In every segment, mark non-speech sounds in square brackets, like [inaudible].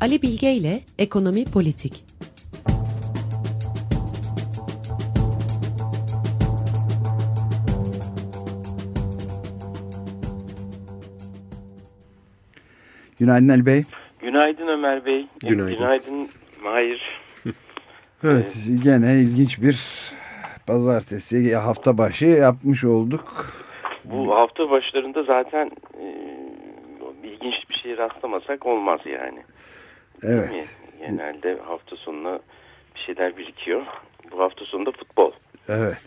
Ali Bilge ile Ekonomi Politik. Günaydın Ali Bey. Günaydın Ömer Bey. Günaydın. Günaydın Mahir. [laughs] Evet, gene ilginç bir pazartesi hafta başı yapmış olduk. Bu hafta başlarında zaten e, ilginç bir şey rastlamasak olmaz yani. Evet. Mi? Genelde hafta sonuna bir şeyler birikiyor. Bu hafta sonunda futbol. Evet.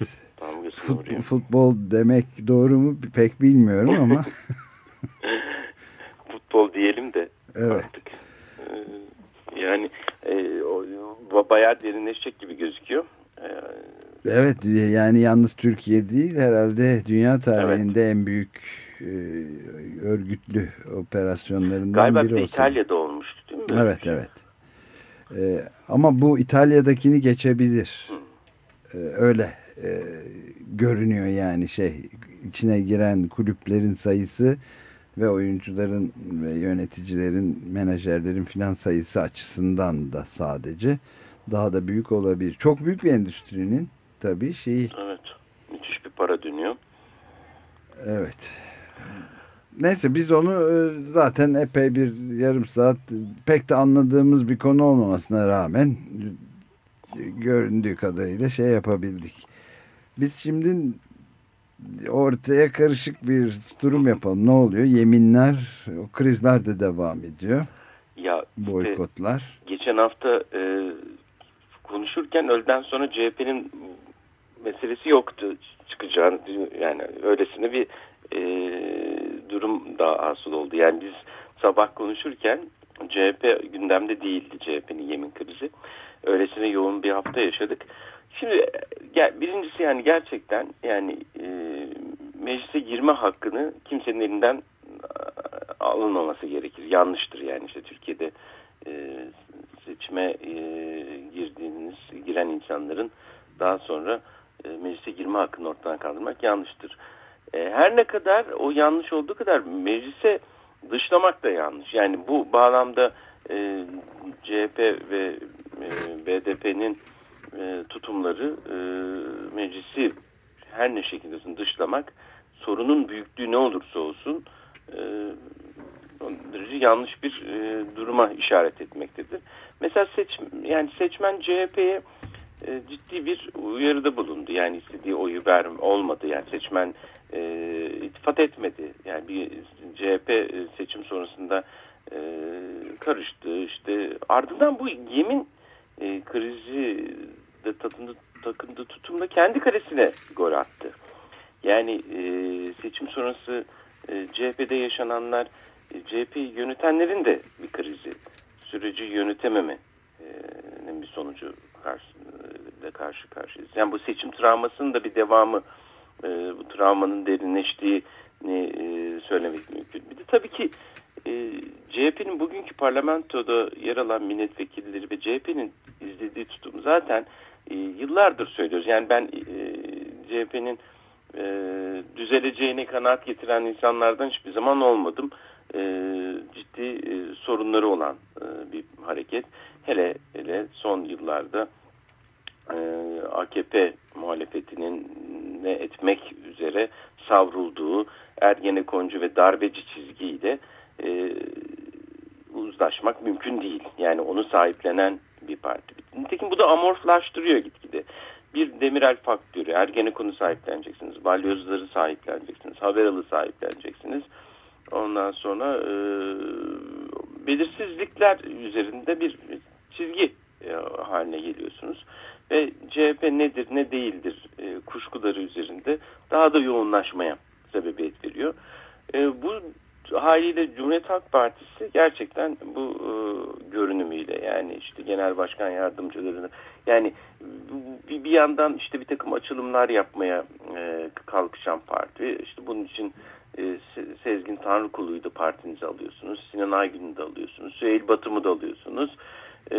Fut, futbol demek doğru mu pek bilmiyorum ama [laughs] Futbol diyelim de evet. artık. E, yani e, o, bayağı derinleşecek gibi gözüküyor. E, Evet yani yalnız Türkiye değil herhalde dünya tarihinde en büyük e, örgütlü operasyonlarından galiba bir biri olsa. İtalya'da değil mi? Böyle Evet şey? evet. E, ama bu İtalya'dakini geçebilir. E, öyle e, görünüyor yani şey içine giren kulüplerin sayısı ve oyuncuların ve yöneticilerin, menajerlerin filan sayısı açısından da sadece daha da büyük olabilir. Çok büyük bir endüstrinin tabii şeyi. Evet. Müthiş bir para dönüyor. Evet. Neyse biz onu e, zaten epey bir yarım saat pek de anladığımız bir konu olmamasına rağmen e, göründüğü kadarıyla şey yapabildik. Biz şimdi ortaya karışık bir durum yapalım. Ne oluyor? Yeminler, o krizler de devam ediyor. Ya Boykotlar. geçen hafta e, konuşurken öğleden sonra CHP'nin meselesi yoktu çıkacağını yani öylesine bir e, durum daha hasıl oldu. Yani biz sabah konuşurken CHP gündemde değildi CHP'nin yemin krizi. Öylesine yoğun bir hafta yaşadık. Şimdi birincisi yani gerçekten yani e, meclise girme hakkını kimsenin elinden e, alınmaması gerekir. Yanlıştır yani işte Türkiye'de e, seçime e, girdiğiniz, giren insanların daha sonra e, meclise girme hakkını ortadan kaldırmak yanlıştır. E, her ne kadar o yanlış olduğu kadar meclise dışlamak da yanlış. Yani bu bağlamda e, CHP ve e, BDP'nin e, tutumları e, meclisi her ne şekilde dışlamak sorunun büyüklüğü ne olursa olsun e, yanlış bir e, duruma işaret etmektedir. Mesela seç, yani seçmen CHP'ye e, ciddi bir uyarıda bulundu. Yani istediği oyu verme olmadı. Yani seçmen e, iltifat etmedi. Yani bir CHP e, seçim sonrasında e, karıştı. İşte ardından bu yemin e, krizi de takındı, takındı tutumda kendi kalesine gol attı. Yani e, seçim sonrası e, CHP'de yaşananlar e, CHP'yi yönetenlerin de bir krizi. Süreci yönetememenin bir sonucu karşı, e, karşı karşıyayız. Yani bu seçim travmasının da bir devamı e, bu travmanın derinleştiğini e, söylemek mümkün. Bir de tabii ki e, CHP'nin bugünkü parlamentoda yer alan milletvekilleri ve CHP'nin izlediği tutum zaten e, yıllardır söylüyoruz. Yani ben e, CHP'nin e, düzeleceğine kanaat getiren insanlardan hiçbir zaman olmadım. E, ciddi e, sorunları olan e, bir hareket. Hele hele son yıllarda AKP muhalefetinin ne etmek üzere savrulduğu Ergenekoncu ve darbeci çizgiyle e, uzlaşmak mümkün değil. Yani onu sahiplenen bir parti. Nitekim bu da amorflaştırıyor gitgide. Bir Demirel faktörü, Ergenekon'u sahipleneceksiniz, Balyozları sahipleneceksiniz, Haveralı sahipleneceksiniz. Ondan sonra e, belirsizlikler üzerinde bir çizgi e, haline geliyorsunuz. Ve CHP nedir ne değildir e, kuşkuları üzerinde daha da yoğunlaşmaya sebebiyet veriyor. E, bu haliyle Cumhuriyet Halk Partisi gerçekten bu e, görünümüyle yani işte genel başkan yardımcılarını yani bir, bir yandan işte bir takım açılımlar yapmaya e, kalkışan parti işte bunun için e, Sezgin Tanrıkulu'yu da alıyorsunuz Sinan Aygün'ü de alıyorsunuz Süheyl Batım'ı da alıyorsunuz e,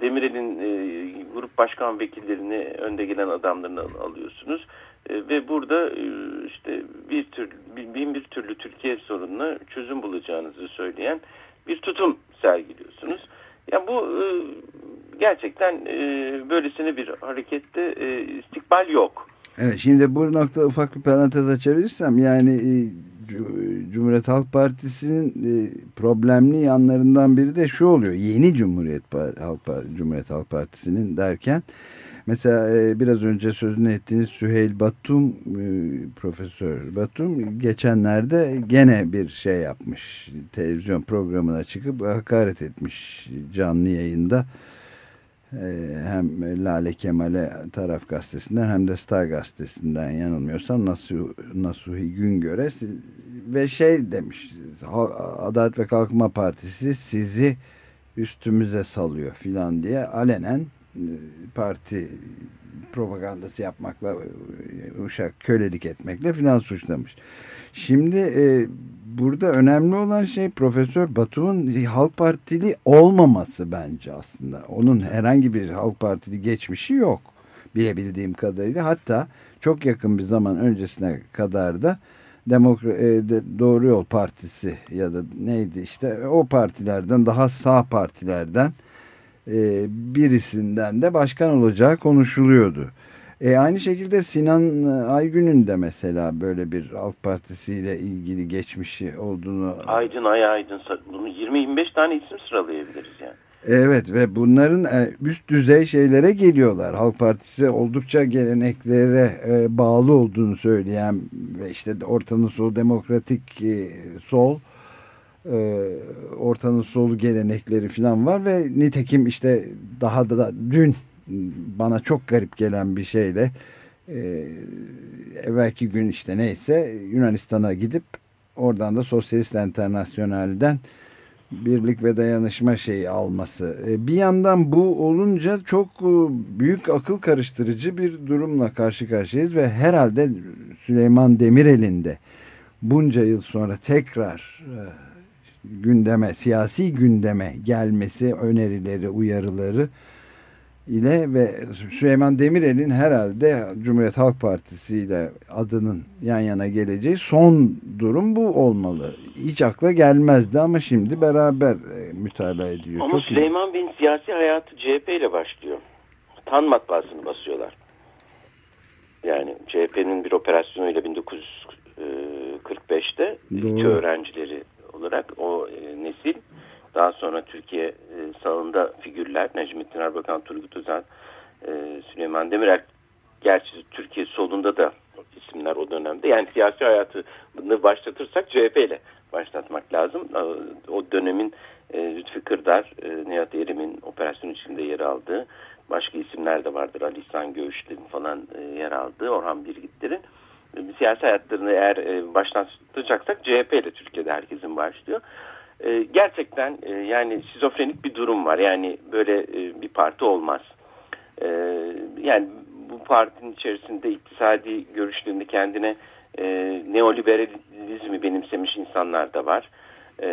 Demirel'in e, grup başkan vekillerini önde gelen adamlarını alıyorsunuz e, ve burada e, işte bir tür bin bir türlü Türkiye sorununa çözüm bulacağınızı söyleyen bir tutum sergiliyorsunuz. Yani bu e, gerçekten e, böylesine bir harekette e, istikbal yok. Evet şimdi bu noktada ufak bir parantez açabilirsem yani e, Cumhuriyet Halk Partisi'nin e, problemli yanlarından biri de şu oluyor. Yeni Cumhuriyet Halk Partisi, Cumhuriyet Halk Partisi'nin derken mesela e, biraz önce sözünü ettiğiniz Süheyl Batum Profesör Batum geçenlerde gene bir şey yapmış. Televizyon programına çıkıp hakaret etmiş canlı yayında ee, hem Lale Kemal'e taraf gazetesinden hem de Star gazetesinden yanılmıyorsam Nasuh, Nasuhi Güngör'e ve şey demiş Adalet ve Kalkınma Partisi sizi üstümüze salıyor filan diye alenen e, parti propagandası yapmakla uşak kölelik etmekle filan suçlamış. Şimdi e, burada önemli olan şey Profesör Batu'nun Halk Partili olmaması bence aslında. Onun herhangi bir Halk Partili geçmişi yok bilebildiğim kadarıyla. Hatta çok yakın bir zaman öncesine kadar da Demokra e, Doğru Yol Partisi ya da neydi işte o partilerden daha sağ partilerden e, birisinden de başkan olacağı konuşuluyordu. E, aynı şekilde Sinan e, Aygün'ün de mesela böyle bir Halk Partisi ile ilgili geçmişi olduğunu... Aydın Ay Aydın bunu 20-25 tane isim sıralayabiliriz yani. Evet ve bunların e, üst düzey şeylere geliyorlar. Halk Partisi oldukça geleneklere bağlı olduğunu söyleyen ve işte Ortanın Sol Demokratik Sol Ortanın Solu gelenekleri falan var ve nitekim işte daha da dün bana çok garip gelen bir şeyle e, evvelki gün işte neyse Yunanistan'a gidip oradan da Sosyalist Enternasyonel'den birlik ve dayanışma şeyi alması. E, bir yandan bu olunca çok e, büyük akıl karıştırıcı bir durumla karşı karşıyayız ve herhalde Süleyman Demirel'in de bunca yıl sonra tekrar e, gündeme, siyasi gündeme gelmesi, önerileri, uyarıları ile ve Süleyman Demirel'in herhalde Cumhuriyet Halk Partisi ile adının yan yana geleceği son durum bu olmalı. Hiç akla gelmezdi ama şimdi beraber e, mütalaa ediyor. Ama Çok Süleyman Bey'in siyasi hayatı CHP ile başlıyor. Tan matbaasını basıyorlar. Yani CHP'nin bir operasyonuyla 1945'te iki öğrencileri olarak o e, nesil daha sonra Türkiye e, sağında figürler Necmettin Erbakan, Turgut Özel, e, Süleyman Demirel gerçi Türkiye solunda da isimler o dönemde. Yani siyasi hayatını başlatırsak CHP ile başlatmak lazım. E, o dönemin e, Lütfi Kırdar, e, Nihat Erim'in operasyon içinde yer aldığı başka isimler de vardır. Ali İhsan Göğüşler'in falan e, yer aldığı Orhan Birgitler'in siyasi hayatlarını eğer e, başlatacaksak CHP ile Türkiye'de herkesin başlıyor. E, gerçekten e, yani şizofrenik bir durum var. Yani böyle e, bir parti olmaz. E, yani bu partinin içerisinde iktisadi görüşlerinde kendine e, neoliberalizmi benimsemiş insanlar da var. E,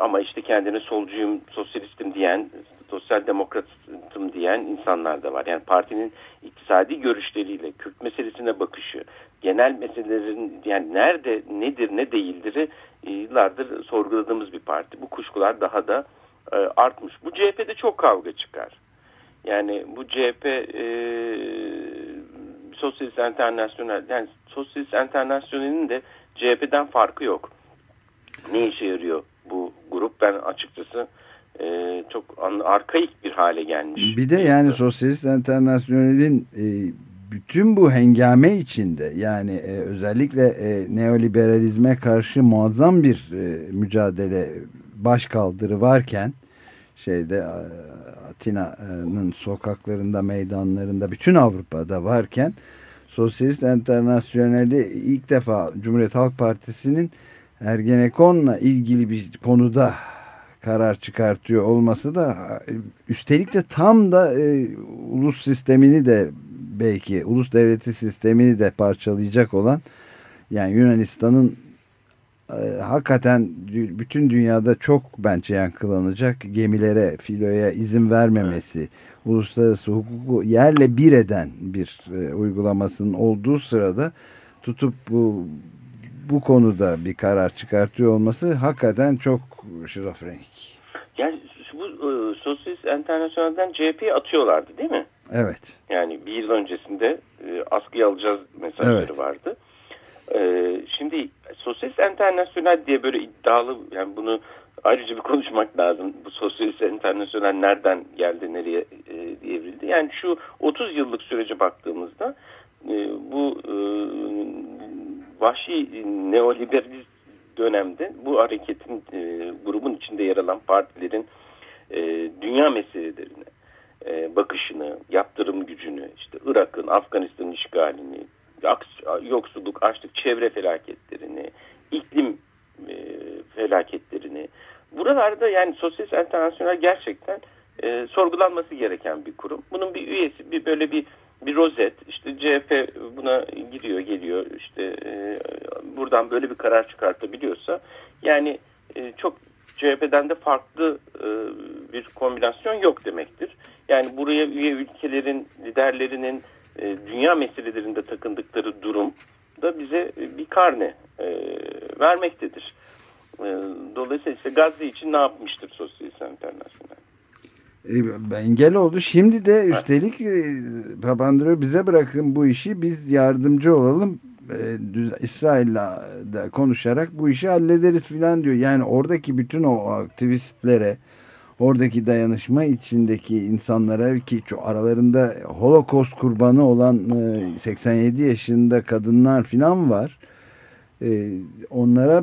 ama işte kendine solcuyum, sosyalistim diyen, sosyal demokratım diyen insanlar da var. Yani partinin iktisadi görüşleriyle Kürt meselesine bakışı, genel meselelerin yani nerede nedir ne değildir yıllardır sorguladığımız bir parti. Bu kuşkular daha da e, artmış. Bu CHP'de çok kavga çıkar. Yani bu CHP e, Sosyalist Enternasyonel yani Sosyalist Enternasyonel'in de CHP'den farkı yok. Ne işe yarıyor bu grup? Ben açıkçası e, çok arkaik bir hale gelmiş. Bir de yani Sosyalist Enternasyonel'in e, bütün bu hengame içinde yani e, özellikle e, neoliberalizme karşı muazzam bir e, mücadele baş kaldırı varken şeyde Atina'nın sokaklarında meydanlarında bütün Avrupa'da varken Sosyalist Enternasyoneli ilk defa Cumhuriyet Halk Partisi'nin Ergenekon'la ilgili bir konuda karar çıkartıyor olması da üstelik de tam da e, ulus sistemini de belki ulus devleti sistemini de parçalayacak olan yani Yunanistan'ın e, hakikaten bütün dünyada çok bence yankılanacak gemilere, filoya izin vermemesi, evet. uluslararası hukuku yerle bir eden bir e, uygulamasının olduğu sırada tutup bu bu konuda bir karar çıkartıyor olması hakikaten çok şizofrenik. Yani bu e, Sosyalist Enternasyonel'den CHP'ye atıyorlardı değil mi? Evet. Yani bir yıl öncesinde e, askıya alacağız mesajları Evet. vardı. E, şimdi Sosyalist Enternasyonel diye böyle iddialı yani bunu ayrıca bir konuşmak lazım. Bu Sosyalist Enternasyonel nereden geldi, nereye e, evrildi? Yani şu 30 yıllık sürece baktığımızda e, bu e, vahşi neoliberalist dönemde bu hareketin e, grubun içinde yer alan partilerin e, dünya meselelerine e, bakışını, yaptırım gücünü, işte Irak'ın, Afganistan'ın işgalini, yoksulluk, açlık, çevre felaketlerini, iklim e, felaketlerini. Buralarda yani Sosyalist Enternasyonel gerçekten e, sorgulanması gereken bir kurum. Bunun bir üyesi, bir böyle bir bir rozet, işte CHP buna giriyor, geliyor, işte e, buradan böyle bir karar çıkartabiliyorsa, yani e, çok CHP'den de farklı e, bir kombinasyon yok demektir. Yani buraya üye ülkelerin liderlerinin dünya meselelerinde takındıkları durum da bize bir karne vermektedir. Dolayısıyla işte Gazze için ne yapmıştır? E, engel oldu. Şimdi de üstelik e, Papandreou bize bırakın bu işi biz yardımcı olalım. E, İsrail'le de konuşarak bu işi hallederiz filan diyor. Yani oradaki bütün o aktivistlere oradaki dayanışma içindeki insanlara ki aralarında Holocaust kurbanı olan e, 87 yaşında kadınlar filan var. E, onlara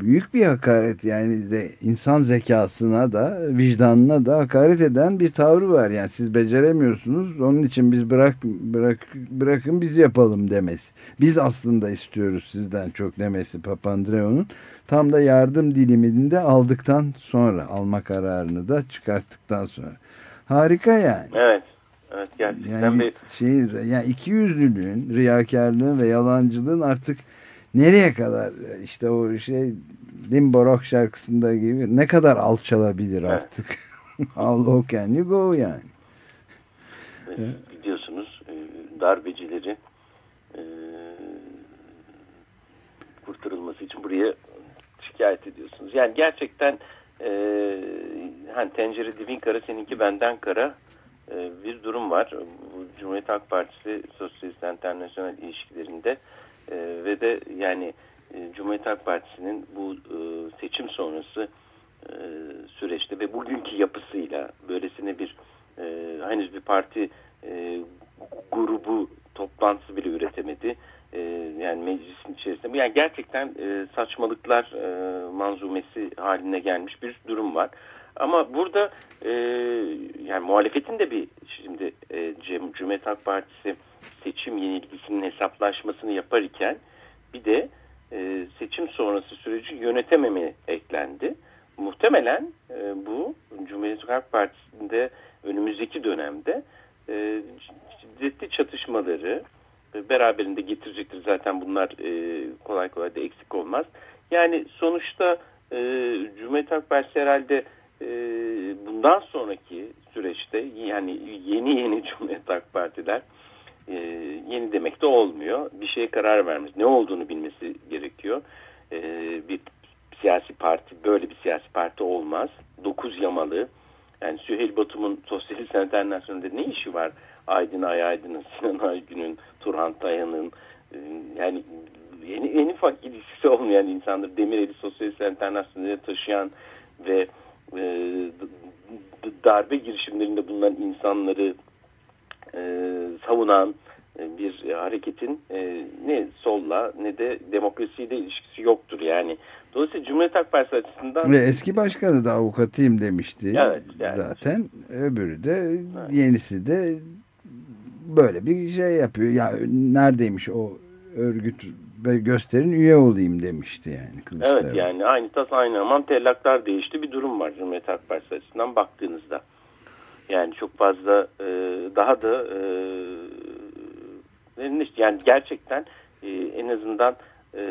büyük bir hakaret yani de insan zekasına da vicdanına da hakaret eden bir tavrı var. Yani siz beceremiyorsunuz onun için biz bırak, bırak bırakın biz yapalım demesi. Biz aslında istiyoruz sizden çok demesi Papandreou'nun tam da yardım diliminde aldıktan sonra alma kararını da çıkarttıktan sonra. Harika yani. Evet. Evet gerçekten Yani bir şey yani iki yüzlülüğün, riyakarlığın ve yalancılığın artık nereye kadar işte o şey Limbo Rock şarkısında gibi ne kadar alçalabilir Evet. artık. [laughs] How low can you go yani. biliyorsunuz e, darbecileri e, kurtarılması için buraya şikayet ediyorsunuz. Yani gerçekten e, hani tencere dibin kara seninki benden kara e, bir durum var. Bu Cumhuriyet Halk Partisi Sosyalist Enternasyonel ilişkilerinde e, ve de yani e, Cumhuriyet Halk Partisi'nin bu e, seçim sonrası e, süreçte ve bugünkü yapısıyla böylesine bir e, henüz bir parti e, grubu toplantısı bile üretemedi. E, yani meclisin içerisinde. Yani gerçekten e, saçmalıklar e, manzumesi haline gelmiş bir durum var. Ama burada e, yani muhalefetin de bir şimdi e, Cumhuriyet Halk Partisi seçim yenilgisinin hesaplaşmasını yapar iken bir de e, seçim sonrası süreci yönetememe eklendi. Muhtemelen e, bu Cumhuriyet Halk Partisi'nde önümüzdeki dönemde e, şiddetli çatışmaları e, beraberinde getirecektir. Zaten bunlar e, kolay kolay da eksik olmaz. Yani sonuçta e, Cumhuriyet Halk Partisi herhalde e, bundan sonraki süreçte yani yeni yeni [laughs] Cumhuriyet Halk Partiler e, yeni demek de olmuyor. Bir şeye karar vermiş. Ne olduğunu bilmesi gerekiyor. E, bir siyasi parti böyle bir siyasi parti olmaz. Dokuz yamalı. Yani Süheyl Batum'un [laughs] Sosyalist Enternasyonel'de ne işi var? Aydın Ay Aydın'ın, Sinan Aygün'ün, Turhan Tayan'ın e, yani yeni, en ufak ilişkisi olmayan insandır. Demireli Sosyalist Enternasyonel'e taşıyan ve e, darbe girişimlerinde bulunan insanları e, savunan e, bir hareketin e, ne solla ne de demokrasiyle ilişkisi yoktur yani. Dolayısıyla Cumhuriyet Halk Partisi açısından Ve eski başkanı da avukatıyım demişti. Evet, yani. Zaten öbürü de yenisi de böyle bir şey yapıyor. Ya neredeymiş o örgüt ve gösterin üye olayım demişti yani Kılıçdaroğlu. Evet yani aynı tas aynı aman tellaklar değişti bir durum var Cumhuriyet Halk Partisi açısından baktığınızda. Yani çok fazla e, daha da e, yani gerçekten e, en azından e,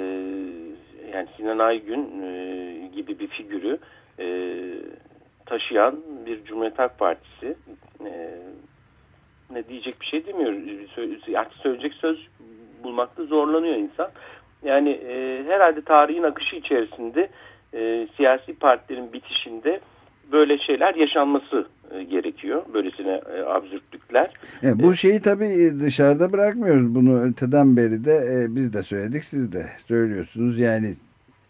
yani Sinan Aygün e, gibi bir figürü e, taşıyan bir Cumhuriyet Halk Partisi e, ne diyecek bir şey demiyor. Artık söyleyecek söz bulmakta zorlanıyor insan. Yani e, herhalde tarihin akışı içerisinde e, siyasi partilerin bitişinde böyle şeyler yaşanması gerekiyor. Böylesine e, absürtlükler. Evet, bu şeyi tabii dışarıda bırakmıyoruz. Bunu öteden beri de e, biz de söyledik siz de söylüyorsunuz. Yani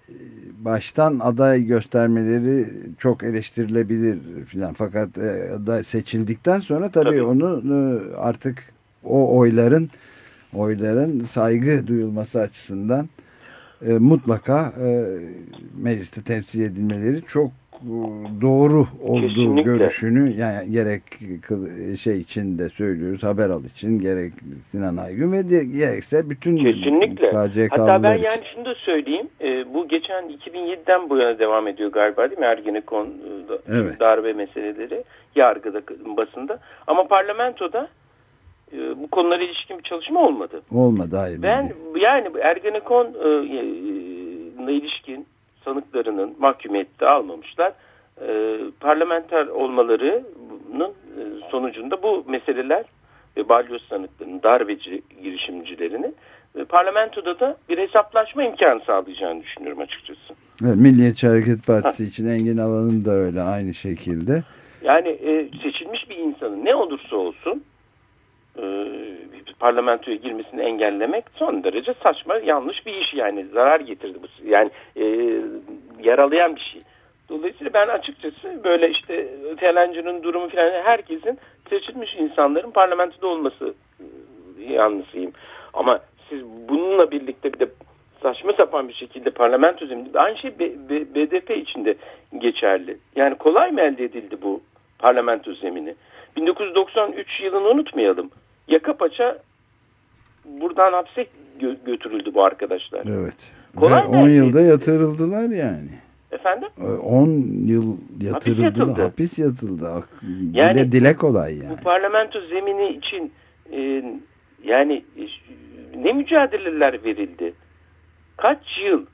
e, baştan aday göstermeleri çok eleştirilebilir filan. Fakat e, aday seçildikten sonra tabii, tabii. onu e, artık o oyların oyların saygı duyulması açısından e, mutlaka e, mecliste temsil edilmeleri çok doğru olduğu Kesinlikle. görüşünü yani gerek şey için de söylüyoruz Haberal için gerek Sinan Aygün ve gerekse bütün Kesinlikle. Hatta ben için. yani şunu da söyleyeyim e, bu geçen 2007'den bu yana devam ediyor galiba değil mi Ergenekon e, evet. darbe meseleleri yargıda basında ama parlamentoda e, bu konulara ilişkin bir çalışma olmadı. Olmadı hayır. Ben yani Ergenekon e, e, ilişkin sanıklarının mahkumiyette almamışlar. E, parlamenter olmalarının e, sonucunda bu meseleler ve balyoz sanıklarının, darbeci girişimcilerini e, parlamentoda da bir hesaplaşma imkanı sağlayacağını düşünüyorum açıkçası. Evet, Milliyetçi Hareket Partisi ha. için Engin Alan'ın da öyle aynı şekilde. Yani e, seçilmiş bir insanın ne olursa olsun e, parlamentoya girmesini engellemek son derece saçma, yanlış bir iş yani. Zarar getirdi bu. Yani e, yaralayan bir şey. Dolayısıyla ben açıkçası böyle işte ötelencinin durumu falan herkesin seçilmiş insanların parlamentoda olması e, yanlısıyım. Ama siz bununla birlikte bir de saçma sapan bir şekilde parlamento zemini aynı şey BDP içinde geçerli. Yani kolay mı elde edildi bu parlamento zemini? 1993 yılını unutmayalım yaka paça buradan hapse gö götürüldü bu arkadaşlar. Evet. Kolay Ve 10 yılda yatırıldılar yani. Efendim? 10 yıl yatırıldılar. Hapis yatıldı. Hapis yatıldı. Yani, dile, dile kolay yani. Bu parlamento zemini için e, yani e, ne mücadeleler verildi? Kaç yıl?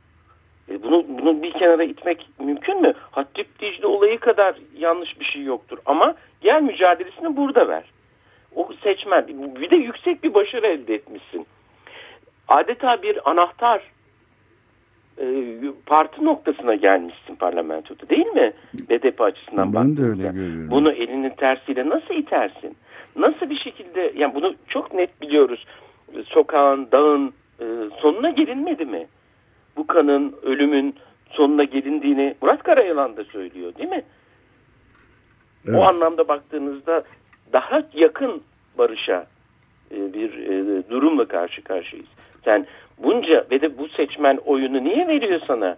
E, bunu, bunu bir kenara itmek mümkün mü? Hatip Dicle olayı kadar yanlış bir şey yoktur. Ama gel mücadelesini burada ver seçmen bir de yüksek bir başarı elde etmişsin. Adeta bir anahtar e, parti noktasına gelmişsin parlamentoda değil mi? BDP açısından Ben de öyle görüyorum. Bunu elinin tersiyle nasıl itersin? Nasıl bir şekilde yani bunu çok net biliyoruz. Sokağın, dağın e, sonuna gelinmedi mi? Bu kanın, ölümün sonuna gelindiğini Murat Karayalan da söylüyor değil mi? Evet. O anlamda baktığınızda daha yakın barışa e, bir e, durumla karşı karşıyayız. Sen bunca ve de bu seçmen oyunu niye veriyor sana?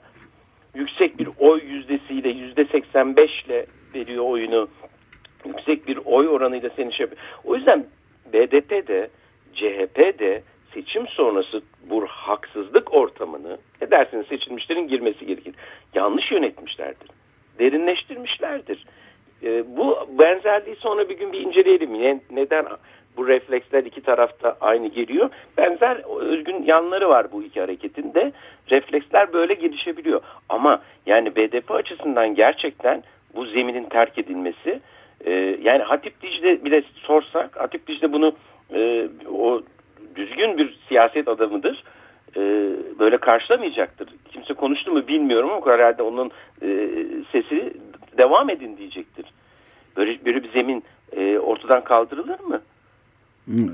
Yüksek bir oy yüzdesiyle yüzde 85 ile veriyor oyunu. Yüksek bir oy oranıyla seni şey O yüzden BDP'de CHP'de seçim sonrası bu haksızlık ortamını ne dersiniz seçilmişlerin girmesi gerekir. Yanlış yönetmişlerdir. Derinleştirmişlerdir. E, bu benzerliği sonra bir gün bir inceleyelim. Ne, neden bu refleksler iki tarafta aynı geliyor? Benzer özgün yanları var bu iki hareketinde. Refleksler böyle gelişebiliyor. Ama yani BDP açısından gerçekten bu zeminin terk edilmesi e, yani Hatip Dicle bile sorsak Hatip Dicle bunu e, o düzgün bir siyaset adamıdır e, böyle karşılamayacaktır. Kimse konuştu mu bilmiyorum ama herhalde onun e, sesi devam edin diyecektir. Böyle, böyle bir zemin e, ortadan kaldırılır mı?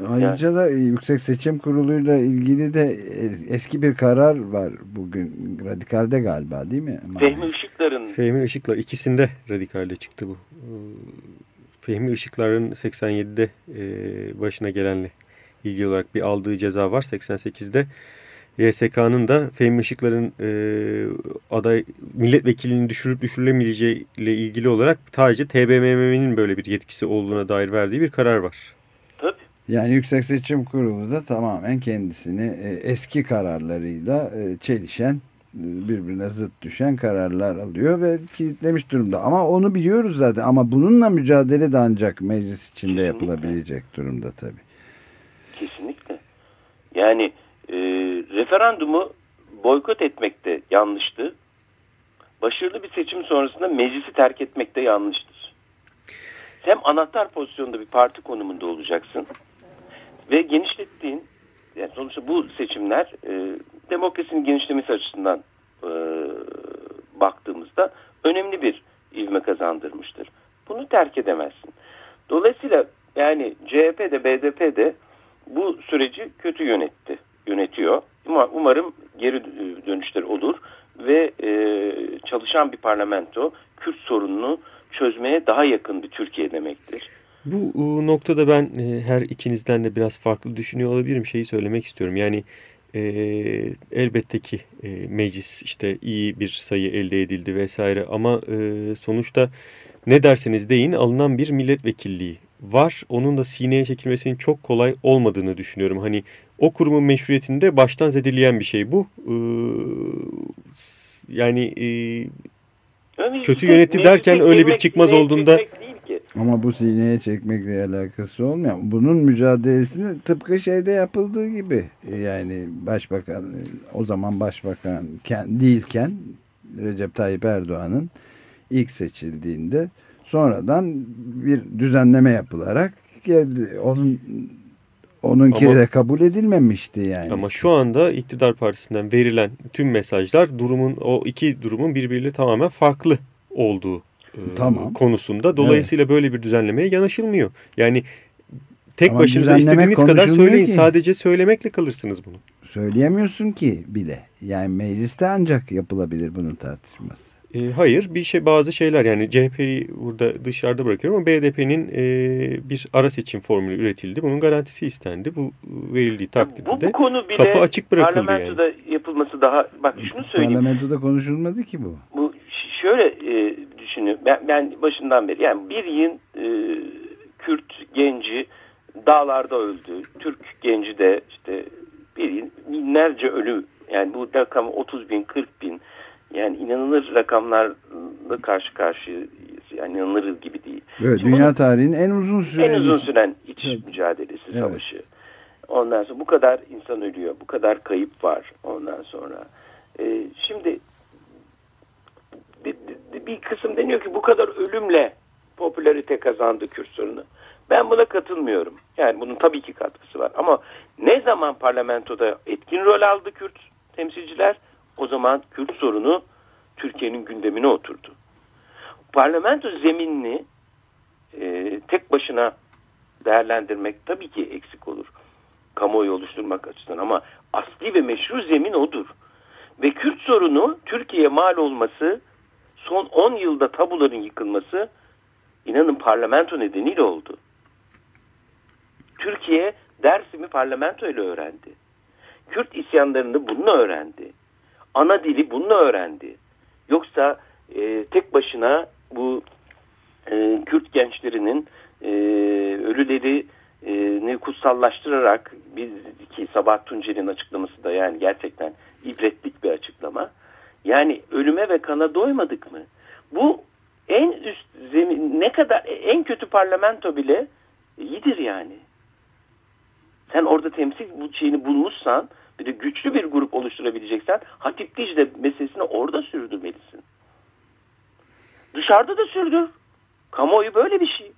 Ayrıca yani. da Yüksek Seçim Kurulu'yla ilgili de eski bir karar var bugün radikalde galiba değil mi? Fehmi Işıklar'ın. Fehmi Işıklar ikisinde radikalde çıktı bu. Fehmi Işıklar'ın 87'de başına gelenle ilgili olarak bir aldığı ceza var. 88'de YSK'nın da Fehmi Işıklar'ın e, aday milletvekilinin düşürüp düşürülemeyeceği ile ilgili olarak sadece TBMM'nin böyle bir yetkisi olduğuna dair verdiği bir karar var. Tabii. Yani Yüksek Seçim Kurulu da tamamen kendisini e, eski kararlarıyla e, çelişen e, birbirine zıt düşen kararlar alıyor ve kilitlemiş durumda. Ama onu biliyoruz zaten ama bununla mücadele de ancak meclis içinde Kesinlikle. yapılabilecek durumda tabii. Kesinlikle. Yani e, referandumu boykot etmek de yanlıştı. Başarılı bir seçim sonrasında meclisi terk etmek de yanlıştır. Hem anahtar pozisyonda bir parti konumunda olacaksın ve genişlettiğin yani sonuçta bu seçimler e, demokrasinin genişlemesi açısından e, baktığımızda önemli bir ivme kazandırmıştır. Bunu terk edemezsin. Dolayısıyla yani CHP de BDP de bu süreci kötü yönetti, yönetiyor. Umarım geri dönüşler olur ve e, çalışan bir parlamento Kürt sorununu çözmeye daha yakın bir Türkiye demektir. Bu noktada ben e, her ikinizden de biraz farklı düşünüyor olabilirim. Şeyi söylemek istiyorum. Yani e, elbette ki e, meclis işte iyi bir sayı elde edildi vesaire ama e, sonuçta ne derseniz deyin alınan bir milletvekilliği var. Onun da sineye çekilmesinin çok kolay olmadığını düşünüyorum. Hani o kurumun meşruiyetinde baştan zedeleyen bir şey bu. Ee, yani e, kötü yönetti derken öyle bir çıkmaz olduğunda... Ama bu sineye çekmekle alakası olmuyor. Bunun mücadelesini tıpkı şeyde yapıldığı gibi yani başbakan o zaman başbakan değilken Recep Tayyip Erdoğan'ın ilk seçildiğinde sonradan bir düzenleme yapılarak geldi. Onun onunki ama, de kabul edilmemişti yani. Ama şu anda iktidar partisinden verilen tüm mesajlar durumun o iki durumun birbiriyle tamamen farklı olduğu e, tamam. konusunda. Dolayısıyla evet. böyle bir düzenlemeye yanaşılmıyor. Yani tek Ama başınıza istediğiniz kadar söyleyin. Ki. Sadece söylemekle kalırsınız bunu. Söyleyemiyorsun ki bile. Yani mecliste ancak yapılabilir bunun tartışması. E, hayır bir şey bazı şeyler yani CHP'yi burada dışarıda bırakıyorum ama BDP'nin e, bir ara seçim formülü üretildi. Bunun garantisi istendi. Bu verildiği takdirde bu, bu konu bile kapı açık bırakıldı parlamentoda yani. yapılması daha bak şunu söyleyeyim. Parlamentoda konuşulmadı ki bu. Bu şöyle e, düşünüyorum ben, ben başından beri yani bir yıl e, Kürt genci dağlarda öldü. Türk genci de işte bir yıl binlerce ölü yani bu rakam 30 bin 40 bin yani inanılır rakamlarla karşı karşıya yani inanılır gibi değil. Evet, Şimdi dünya tarihinin en uzun süren en uzun süren iç evet. mücadelesi evet. savaşı. Ondan sonra bu kadar insan ölüyor, bu kadar kayıp var ondan sonra. Ee, şimdi bir kısım deniyor ki bu kadar ölümle popülarite kazandı Kürt sorunu. Ben buna katılmıyorum. Yani bunun tabii ki katkısı var. Ama ne zaman parlamentoda etkin rol aldı Kürt temsilciler? O zaman Kürt sorunu Türkiye'nin gündemine oturdu. Parlamento zeminini e, tek başına değerlendirmek tabii ki eksik olur. Kamuoyu oluşturmak açısından ama asli ve meşru zemin odur. Ve Kürt sorunu Türkiye'ye mal olması son 10 yılda tabuların yıkılması inanın parlamento nedeniyle oldu. Türkiye dersimi parlamento ile öğrendi. Kürt isyanlarını bununla öğrendi ana dili bunu öğrendi. Yoksa e, tek başına bu e, Kürt gençlerinin e, ölüleri e, ne kutsallaştırarak biz ki Sabah Tuncer'in açıklaması da yani gerçekten ibretlik bir açıklama. Yani ölüme ve kana doymadık mı? Bu en üst zemin ne kadar en kötü parlamento bile iyidir yani. Sen orada temsil bu şeyini bulmuşsan bir de güçlü bir grup oluşturabileceksen Hatip Dicle meselesini orada sürdürmelisin. Dışarıda da sürdür. Kamuoyu böyle bir şey.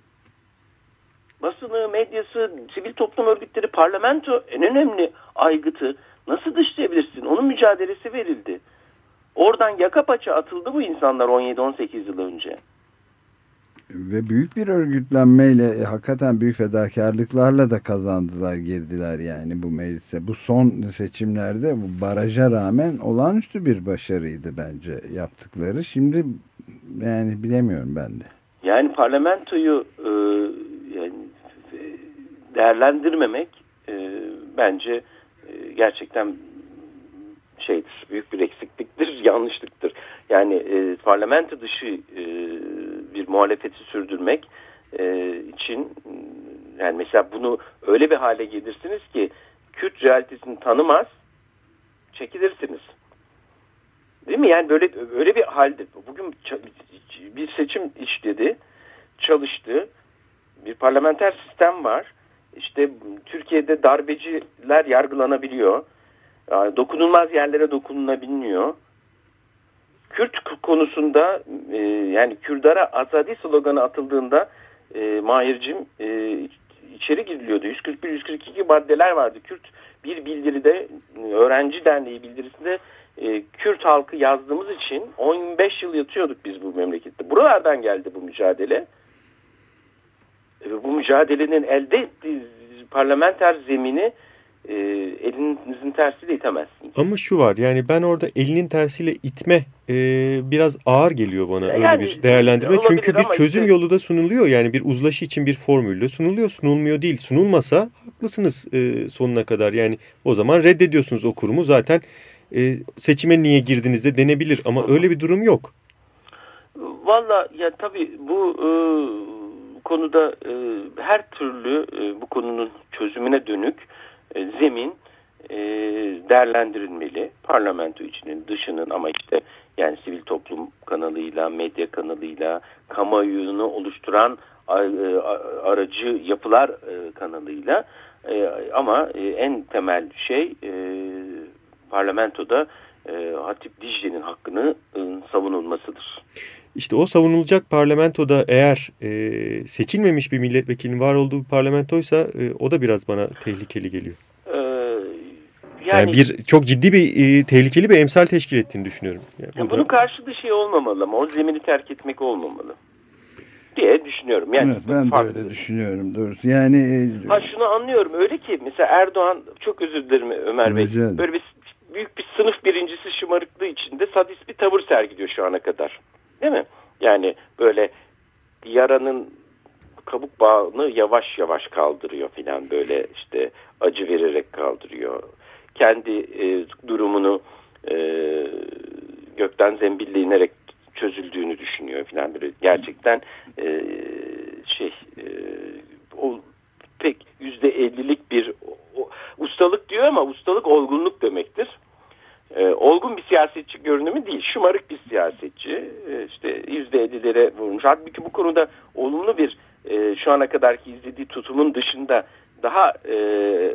Basını, medyası, sivil toplum örgütleri, parlamento en önemli aygıtı nasıl dışlayabilirsin? Onun mücadelesi verildi. Oradan yaka paça atıldı bu insanlar 17-18 yıl önce ve büyük bir örgütlenmeyle e, hakikaten büyük fedakarlıklarla da kazandılar girdiler yani bu meclise. Bu son seçimlerde bu baraja rağmen olağanüstü bir başarıydı bence yaptıkları. Şimdi yani bilemiyorum ben de. Yani parlamentoyu e, yani değerlendirmemek e, bence e, gerçekten şeydir, büyük bir eksikliktir, [laughs] yanlışlıktır. Yani e, parlamento dışı e, bir muhalefeti sürdürmek e, için yani mesela bunu öyle bir hale gelirsiniz ki Kürt realitesini tanımaz, çekilirsiniz. Değil mi? Yani böyle öyle bir halde bugün bir seçim işledi, çalıştı. Bir parlamenter sistem var. İşte Türkiye'de darbeciler yargılanabiliyor. Dokunulmaz yerlere dokunulabiliyor. Kürt konusunda e, yani Kürdara azadi sloganı atıldığında e, Mahir'cim e, içeri giriliyordu. 141-142 maddeler vardı. Kürt bir bildiride öğrenci derneği bildirisinde e, Kürt halkı yazdığımız için 15 yıl yatıyorduk biz bu memlekette. Buralardan geldi bu mücadele. E, bu mücadelenin elde ettiği parlamenter zemini e, elinizin tersiyle itemezsiniz. Ama şu var yani ben orada elinin tersiyle itme e, biraz ağır geliyor bana yani, öyle bir değerlendirme. Çünkü bir çözüm işte, yolu da sunuluyor yani bir uzlaşı için bir formülle sunuluyor sunulmuyor değil. Sunulmasa haklısınız e, sonuna kadar yani o zaman reddediyorsunuz o kurumu zaten e, seçime niye girdiniz de denebilir ama öyle bir durum yok. Valla ya tabii bu e, konuda e, her türlü e, bu konunun çözümüne dönük e, zemin e, değerlendirilmeli. Parlamento içinin dışının ama işte yani sivil toplum kanalıyla, medya kanalıyla, kamuoyunu oluşturan e, aracı yapılar e, kanalıyla ama en temel şey parlamentoda Hatip Dicle'nin hakkını e, savunulmasıdır. İşte o savunulacak parlamentoda eğer e, seçilmemiş bir milletvekilinin var olduğu bir parlamentoysa e, o da biraz bana tehlikeli geliyor. Ee, yani, yani bir çok ciddi bir e, tehlikeli bir emsal teşkil ettiğini düşünüyorum. Yani ya bunun karşılığı şey olmamalı ama o zemini terk etmek olmamalı diye düşünüyorum. Yani evet, ben de öyle düşünüyorum doğrusu. Yani e, ha şunu anlıyorum öyle ki mesela Erdoğan çok özür dilerim Ömer Bey. Böyle bir büyük bir sınıf birincisi şımarıklığı içinde sadist bir tavır sergiliyor şu ana kadar. Değil mi? Yani böyle yaranın kabuk bağını yavaş yavaş kaldırıyor filan böyle işte acı vererek kaldırıyor. Kendi e, durumunu e, gökten zembille inerek çözüldüğünü düşünüyor filan böyle gerçekten e, şey e, o pek yüzde ellilik bir o, ustalık diyor ama ustalık olgunluk demektir e, olgun bir siyasetçi görünümü değil. Şımarık bir siyasetçi. E, işte %50'lere vurmuş. Halbuki bu konuda olumlu bir e, şu ana kadarki izlediği tutumun dışında daha e,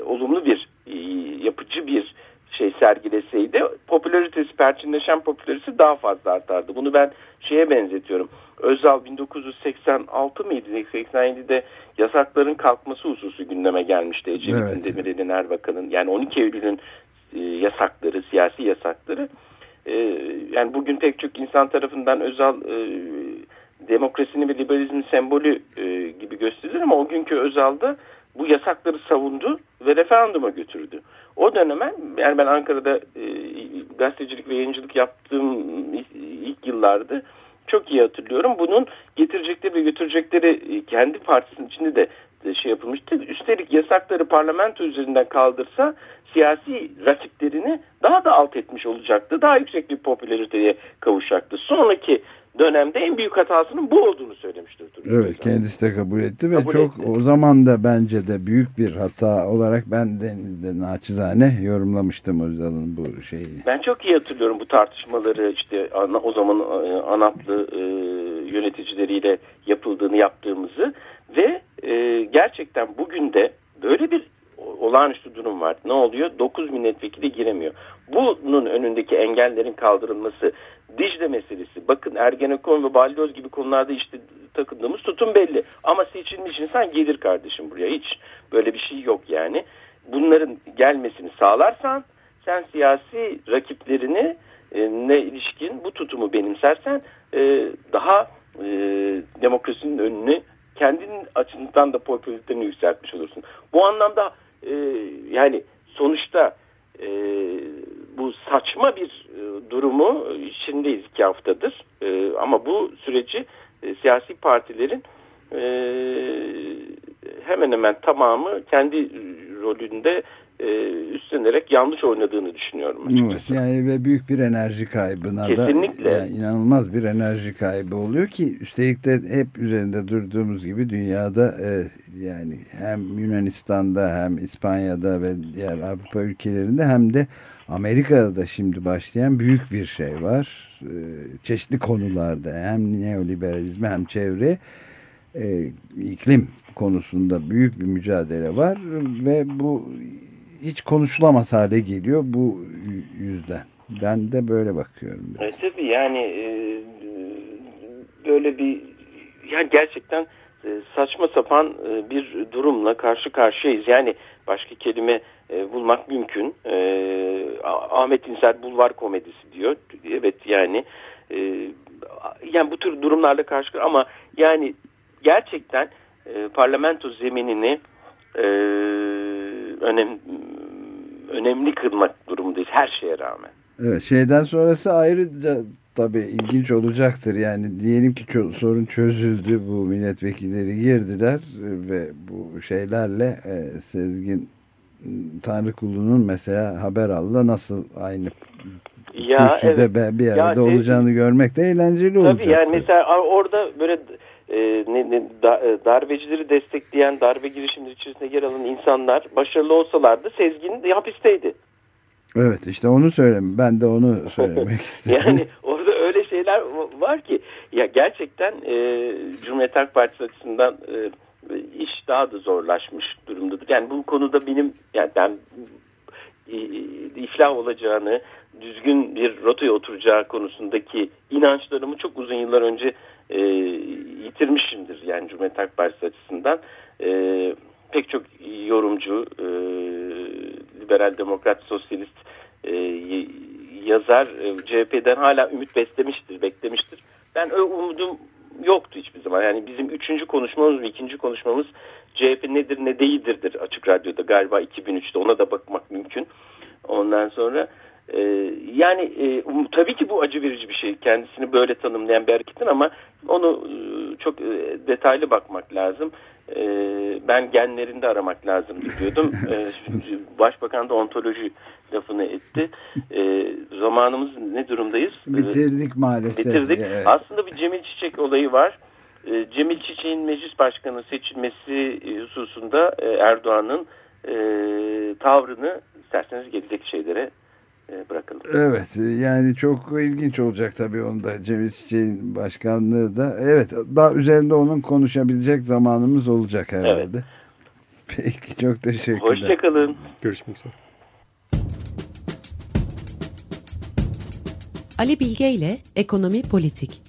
olumlu bir e, yapıcı bir şey sergileseydi popülaritesi, perçinleşen popülaritesi daha fazla artardı. Bunu ben şeye benzetiyorum. Özal 1986 mıydı? 87'de yasakların kalkması hususu gündeme gelmişti. Ecevit'in, evet. Demirel'in, Erbakan'ın. Yani 12 Eylül'ün e, yasakları, siyasi yasakları. E, yani bugün pek çok insan tarafından Özal e, demokrasinin ve liberalizmin sembolü gibi gösterilir ama o günkü Özal'da bu yasakları savundu ve referanduma götürdü. O döneme yani ben Ankara'da gazetecilik ve yayıncılık yaptığım ilk yıllarda çok iyi hatırlıyorum. Bunun getirecekleri ve götürecekleri kendi partisinin içinde de şey yapılmıştı. Üstelik yasakları parlamento üzerinden kaldırsa siyasi rakiplerini daha da alt etmiş olacaktı. Daha yüksek bir popülariteye kavuşacaktı. Sonraki dönemde en büyük hatasının bu olduğunu söylemiştir. Evet kendisi de kabul etti ve kabul çok etti. o zaman da bence de büyük bir hata olarak ben de, de naçizane yorumlamıştım Özal'ın bu şeyi. Ben çok iyi hatırlıyorum bu tartışmaları işte o zaman e, ANAP'lı e, yöneticileriyle yapıldığını yaptığımızı ve e, gerçekten bugün de böyle bir olağanüstü durum var. Ne oluyor? 9 milletvekili giremiyor. Bunun önündeki engellerin kaldırılması, Dicle meselesi. Bakın Ergenekon ve Balyoz gibi konularda işte takındığımız tutum belli. Ama seçilmiş insan gelir kardeşim buraya. Hiç böyle bir şey yok yani. Bunların gelmesini sağlarsan sen siyasi rakiplerini e, ne ilişkin bu tutumu benimsersen e, daha e, demokrasinin önünü kendin açısından da popülariteni yükseltmiş olursun. Bu anlamda e, yani sonuçta e, bu saçma bir e, durumu içindeyiz iki haftadır. E, ama bu süreci e, siyasi partilerin e, hemen hemen tamamı kendi rolünde e, üstlenerek yanlış oynadığını düşünüyorum açıkçası. Evet, yani ve büyük bir enerji kaybına Kesinlikle. da yani inanılmaz bir enerji kaybı oluyor ki üstelik de hep üzerinde durduğumuz gibi dünyada e, yani hem Yunanistan'da hem İspanya'da ve diğer Avrupa ülkelerinde hem de Amerika'da da şimdi başlayan büyük bir şey var. E, çeşitli konularda hem neoliberalizme hem çevre e, iklim konusunda büyük bir mücadele var ve bu hiç konuşulamaz hale geliyor bu yüzden. Ben de böyle bakıyorum. E, tabii yani e, böyle bir yani gerçekten e, saçma sapan e, bir durumla karşı karşıyayız. Yani başka kelime e, bulmak mümkün. Ahmet İnser bulvar komedisi diyor. Evet yani yani bu tür durumlarla karşı ama yani gerçekten parlamento zeminini önem, önemli kılmak durumundayız her şeye rağmen. Evet, şeyden sonrası ayrıca tabii ilginç olacaktır. Yani diyelim ki sorun çözüldü. Bu milletvekilleri girdiler ve bu şeylerle e, Sezgin Tanrı kulunun mesela haber aldı nasıl aynı ya, kürsüde evet. bir arada ya, olacağını görmek de eğlenceli olacak. Tabii yani mesela orada böyle e, ne, ne, da, e, darbecileri destekleyen darbe girişimleri içerisinde yer alan insanlar başarılı olsalardı Sezgin hapisteydi. Evet işte onu söyleyeyim. Ben de onu söylemek [laughs] istedim. yani orada öyle şeyler var ki ya gerçekten e, Cumhuriyet Halk Partisi açısından e, iş daha da zorlaşmış durumdadır. Yani bu konuda benim yani ben e, iflah olacağını, düzgün bir rotaya oturacağı konusundaki inançlarımı çok uzun yıllar önce e, yitirmişimdir. Yani Cumhuriyet Halk Partisi açısından e, pek çok yorumcu, e, liberal demokrat, sosyalist e, yazar e, CHP'den hala ümit beslemiştir, beklemiştir. Ben öyle umudum yoktu hiçbir zaman. Yani bizim üçüncü konuşmamız ikinci konuşmamız CHP nedir ne değildirdir açık radyoda galiba 2003'te ona da bakmak mümkün. Ondan sonra e, yani e, um, tabii ki bu acı verici bir şey kendisini böyle tanımlayan bir hareketin ama onu e, çok e, detaylı bakmak lazım. E, ben genlerinde aramak lazım diyordum. [laughs] E, Başbakan da ontoloji lafını etti. E, zamanımız ne durumdayız? Bitirdik maalesef. Bitirdik. Evet. Aslında bir Cemil Çiçek olayı var. E, Cemil Çiçek'in meclis başkanı seçilmesi hususunda e, Erdoğan'ın e, tavrını isterseniz gelecek şeylere e, bırakıldı. Evet yani çok ilginç olacak tabii onda Cemil Çiçek'in başkanlığı da. Evet daha üzerinde onun konuşabilecek zamanımız olacak herhalde. Evet. Peki çok teşekkürler. Hoşçakalın. Görüşmek üzere. Ali Bilge ile Ekonomi Politik